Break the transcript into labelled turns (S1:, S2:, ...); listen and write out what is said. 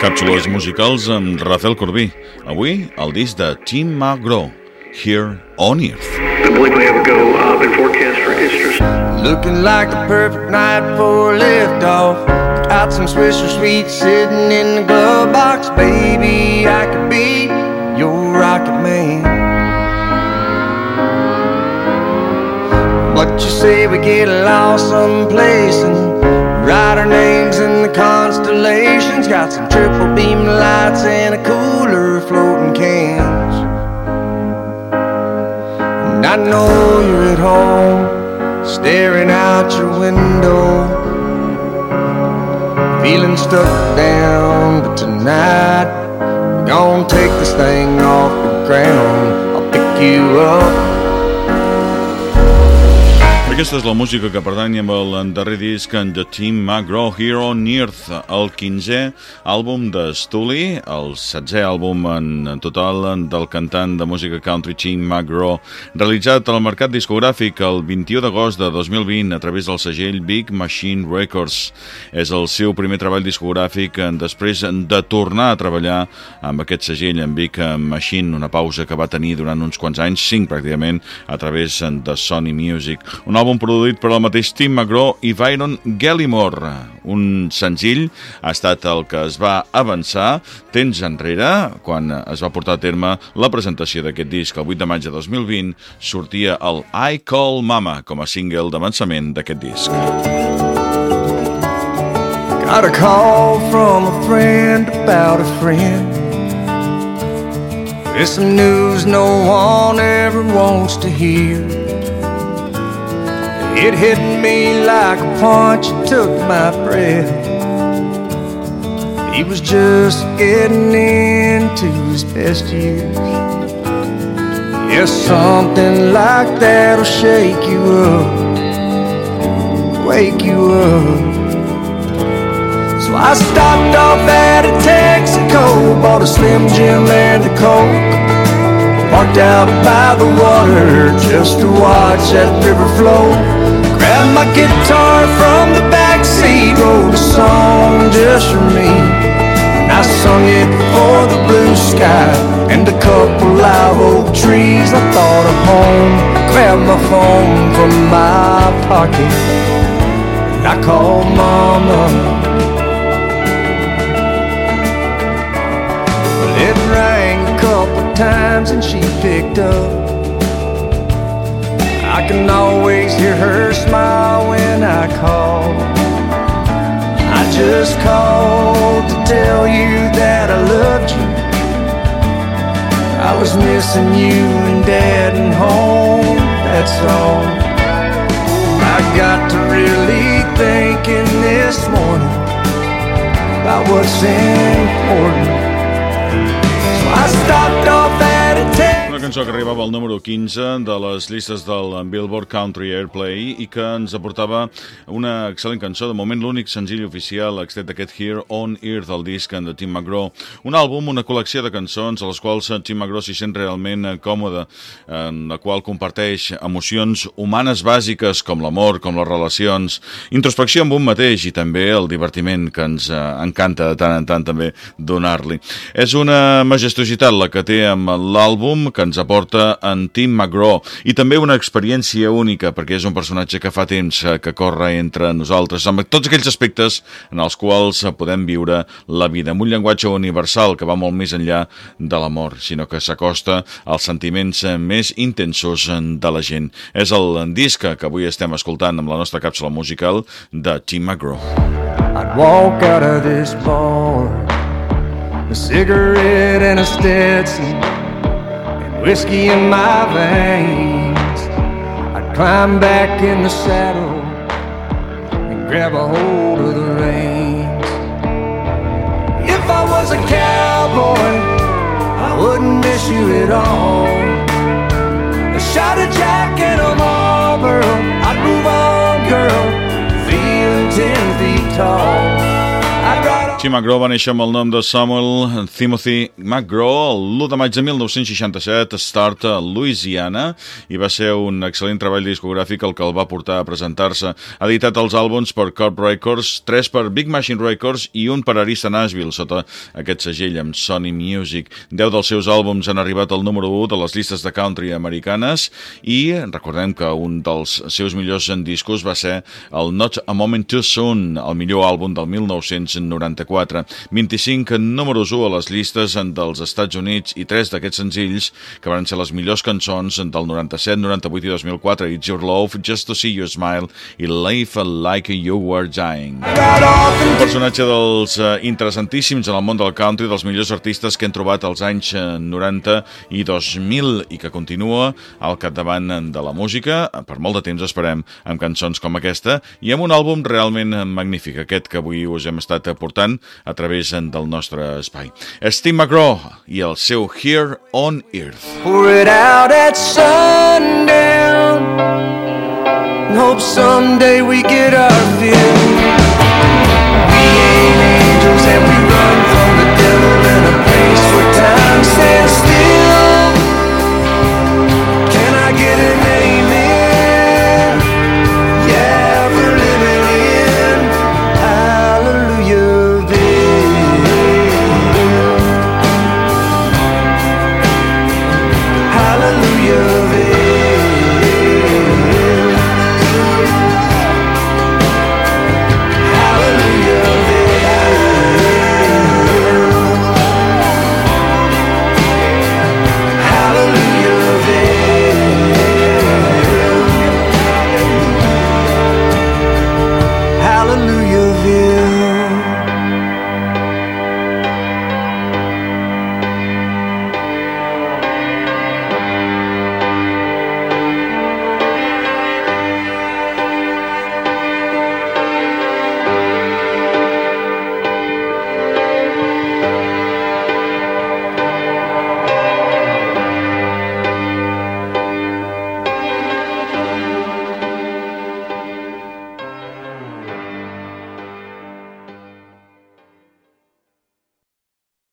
S1: Càpsules musicals amb Rafael Corbí. Avui, el disc de Tim McGraw, Here on Earth.
S2: I believe we have a go uh, been forecast for Easter.
S3: Looking like the perfect night for liftoff. Got some Swisher sweets sitting in the glove box. Baby, I could be your rocket man. What you say we get lost someplace and write our names in the constellations. Got some triple beam lights and a cooler floating cans. And I know you're at home, staring out your window, feeling stuck down. But tonight, we're gonna take this thing off the ground. I'll pick you up.
S1: Aquesta és la música que pertany amb el darrer disc de Tim McGraw, Here on Earth, el 15è àlbum de Stully, el 16è àlbum en total del cantant de música country Tim McGraw, realitzat al mercat discogràfic el 21 d'agost de 2020 a través del segell Big Machine Records. És el seu primer treball discogràfic després de tornar a treballar amb aquest segell en Big Machine, una pausa que va tenir durant uns quants anys, cinc pràcticament, a través de Sony Music. Un àlbum produït per el mateix Tim McGraw i Byron Gallimore. Un senzill ha estat el que es va avançar temps enrere, quan es va portar a terme la presentació d'aquest disc. El 8 de maig de 2020 sortia el I Call Mama com a single d'avançament d'aquest disc.
S3: Got a call from a friend about a friend. It's some news no one ever wants to hear. It hit me like a punch, it took my breath. He was just getting into his best years. Yes, something like that'll shake you up, wake you up. So I stopped off at a Texaco, bought a Slim Jim and a Coke. Parked out by the water just to watch that river flow. Grabbed my guitar from the back seat, wrote a song just for me. And I sung it for the blue sky and a couple live oak trees. I thought of home, grabbed my phone from my pocket, and I called Mama. Times and she picked up. I can always hear her smile when I call. I just called to tell you that I loved you. I was missing you and dad and home, that's all. I got to really thinking this morning about what's important. I stopped off at
S1: Cançó que arribava al número 15 de les llistes del Billboard Country Airplay i que ens aportava una excel·lent cançó, de moment l'únic senzill oficial extret d'aquest Here on Earth, el disc de Tim McGraw. Un àlbum, una col·lecció de cançons a les quals Tim McGraw s'hi sent realment còmode, en la qual comparteix emocions humanes bàsiques com l'amor, com les relacions, introspecció amb un mateix i també el divertiment que ens eh, encanta de tant en tant també donar-li. És una majestuositat la que té amb l'àlbum que ens aporta en Tim McGraw i també una experiència única perquè és un personatge que fa temps eh, que corre entre nosaltres amb tots aquells aspectes en els quals podem viure la vida amb un llenguatge universal que va molt més enllà de l'amor, sinó que s'acosta als sentiments eh, més intensos de la gent. És el disc que avui estem escoltant amb la nostra càpsula musical de Tim McGraw.
S3: I'd walk out of this bar, a cigarette and a Stetson, whiskey in my veins. I'd climb back in the saddle and grab a hold of the reins. If I was a cowboy, I wouldn't miss you at all. A shot of Jack and a Marlboro, I'd move on, girl, feeling ten feet tall.
S1: Tim McGraw va néixer amb el nom de Samuel Timothy McGraw l'1 de maig de 1967 a Start, Louisiana, i va ser un excel·lent treball discogràfic el que el va portar a presentar-se. Ha editat els àlbums per Corp Records, tres per Big Machine Records i un per Arista Nashville, sota aquest segell amb Sony Music. Deu dels seus àlbums han arribat al número 1 de les llistes de country americanes i recordem que un dels seus millors discos va ser el Not a Moment Too Soon, el millor àlbum del 1994 4. 25 números 1 a les llistes dels Estats Units i 3 d'aquests senzills que van ser les millors cançons del 97, 98 i 2004 It's Your Love, Just to See You Smile i Life Like You Were Dying. Un personatge dels uh, interessantíssims en el món del country, dels millors artistes que hem trobat als anys 90 eh, i 2000 i que continua al capdavant de la música, per molt de temps esperem, amb cançons com aquesta i amb un àlbum realment magnífic, aquest que avui us hem estat portant a través del nostre espai. Steve McGraw i el seu Here on Earth. Pour it out at sundown Hope someday we get up